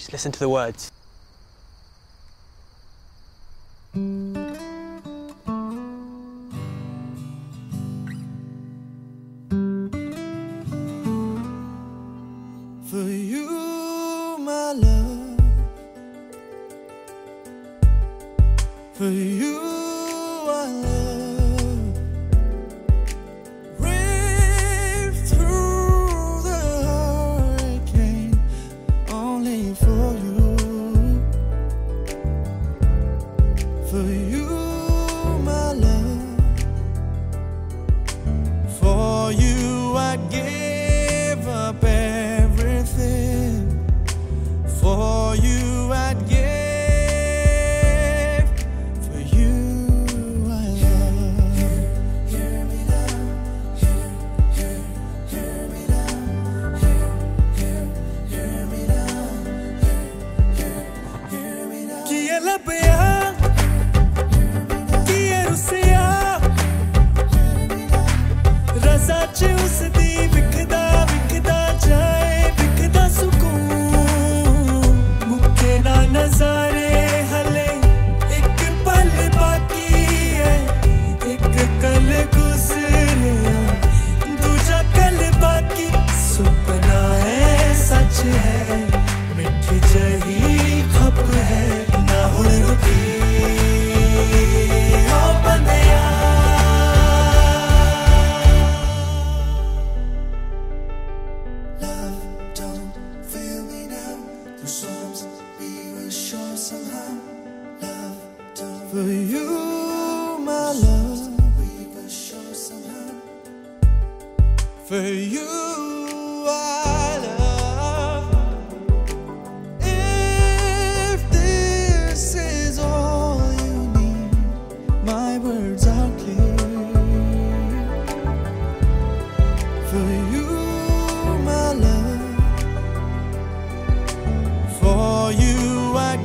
Just listen to the words. For you, my love. For you, I love. For you, my love. For you, I'd give For you my love For you I